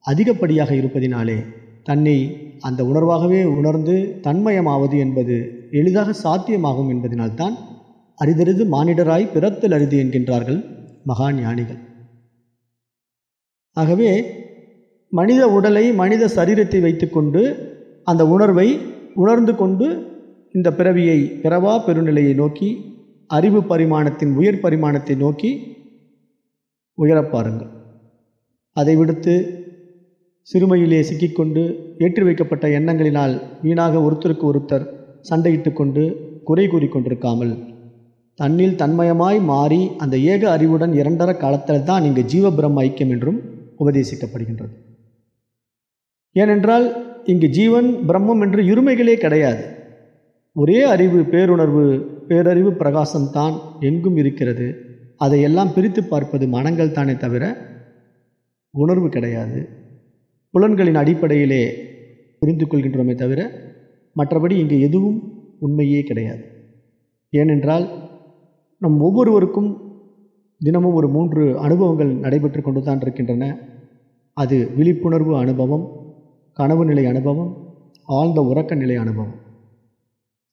அதிகப்படியாக இருப்பதினாலே தன்னை அந்த உணர்வாகவே உணர்ந்து தன்மயமாவது என்பது எளிதாக சாத்தியமாகும் என்பதனால்தான் அரிதறிது மானிடராய் பிறத்தல் அரிது என்கின்றார்கள் மகா ஞானிகள். ஆகவே மனித உடலை மனித சரீரத்தை வைத்துக்கொண்டு அந்த உணர்வை உணர்ந்து கொண்டு இந்த பிறவியை பிறவா பெருநிலையை நோக்கி அறிவு பரிமாணத்தின் உயர் பரிமாணத்தை நோக்கி உயரப் பாருங்கள். அதை விடுத்து சிறுமையிலே சிக்கிக்கொண்டு ஏற்றி வைக்கப்பட்ட எண்ணங்களினால் வீணாக ஒருத்தருக்கு ஒருத்தர் சண்டையிட்டு கொண்டு குறை கூறிக்கொண்டிருக்காமல் தன்னில் தன்மயமாய் மாறி அந்த ஏக அறிவுடன் இரண்டர காலத்தில் தான் இங்கு ஜீவ பிரம்ம ஐக்கியம் என்றும் உபதேசிக்கப்படுகின்றது. ஏனென்றால் இங்கு ஜீவன் பிரம்மம் என்று இருமைகளே கிடையாது. ஒரே அறிவு பேருணர்வு பேரறிவு பிரகாசம்தான் எங்கும் இருக்கிறது. அதையெல்லாம் பிரித்து பார்ப்பது மனங்கள் தானே தவிர உணர்வு கிடையாது. புலன்களின் அடிப்படையிலே புரிந்து கொள்கின்றோமே தவிர மற்றபடி இங்கு எதுவும் உண்மையே கிடையாது. ஏனென்றால் நம் ஒவ்வொருவருக்கும் தினமும் ஒரு மூன்று அனுபவங்கள் நடைபெற்று கொண்டு தான் இருக்கின்றன. அது விழிப்புணர்வு அனுபவம் கனவு நிலை அனுபவம் ஆழ்ந்த உறக்க நிலை அனுபவம்.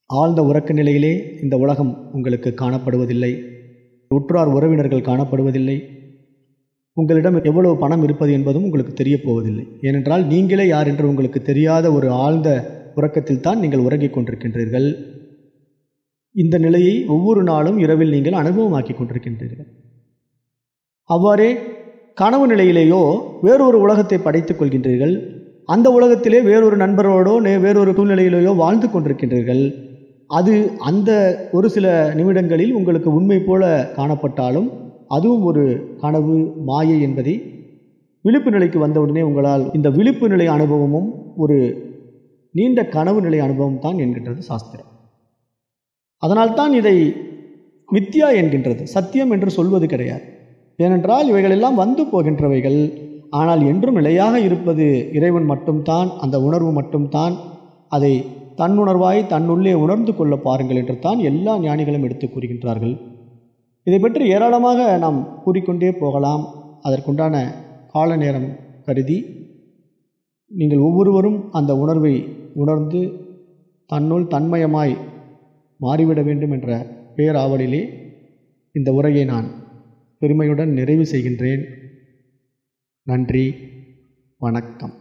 ஆழ்ந்த உறக்க நிலையிலே இந்த உலகம் உங்களுக்கு காணப்படுவதில்லை. உற்றார் உறவினர்கள் காணப்படுவதில்லை. உங்களிடம் எவ்வளவு பணம் இருப்பது என்பதும் உங்களுக்கு தெரிய போவதில்லை ஏனென்றால் நீங்களே யார் என்று உங்களுக்கு தெரியாத ஒரு ஆழ்ந்த உறக்கத்தில் தான் நீங்கள் உறங்கிக் கொண்டிருக்கின்றீர்கள். இந்த நிலையை ஒவ்வொரு நாளும் இரவில் நீங்கள் அனுபவமாக்கி கொண்டிருக்கின்றீர்கள். அவ்வாறே கனவு நிலையிலேயோ வேறொரு உலகத்தை படைத்துக் கொள்கின்றீர்கள். அந்த உலகத்திலே வேறொரு நண்பரோடோ வேறொரு சூழ்நிலையிலேயோ வாழ்ந்து கொண்டிருக்கின்றீர்கள். அது அந்த ஒரு சில நிமிடங்களில் உங்களுக்கு உண்மை போல காணப்பட்டாலும் அதுவும் ஒரு கனவு மாயை என்பதை விழிப்பு நிலைக்கு வந்தவுடனே உங்களால் இந்த விழிப்பு நிலை அனுபவமும் ஒரு நீண்ட கனவு நிலை அனுபவம் தான் என்கின்றது சாஸ்திரம். அதனால்தான் இதை மித்யா என்கின்றது. சத்தியம் என்று சொல்வது கிடையாது. ஏனென்றால் இவைகளெல்லாம் வந்து போகின்றவைகள். ஆனால் என்றும் நிலையாக இருப்பது இறைவன் மட்டும்தான் அந்த உணர்வு மட்டும்தான் அதை தன்னுணர்வாய் தன்னுள்ளே உணர்ந்து கொள்ள பாருங்கள் என்று தான் எல்லா ஞானிகளும் எடுத்து கூறுகின்றார்கள். இதை பற்றி ஏராளமாக நாம் கூறிக்கொண்டே போகலாம். அதற்குண்டான கால நேரம் கருதி நீங்கள் ஒவ்வொருவரும் அந்த உணர்வை உணர்ந்து தன்னுள் தன்மயமாய் மாறிவிட வேண்டும் என்ற பேராவலிலே இந்த உரையை நான் பெருமையுடன் நிறைவு செய்கின்றேன். நன்றி வணக்கம்.